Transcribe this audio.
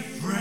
different.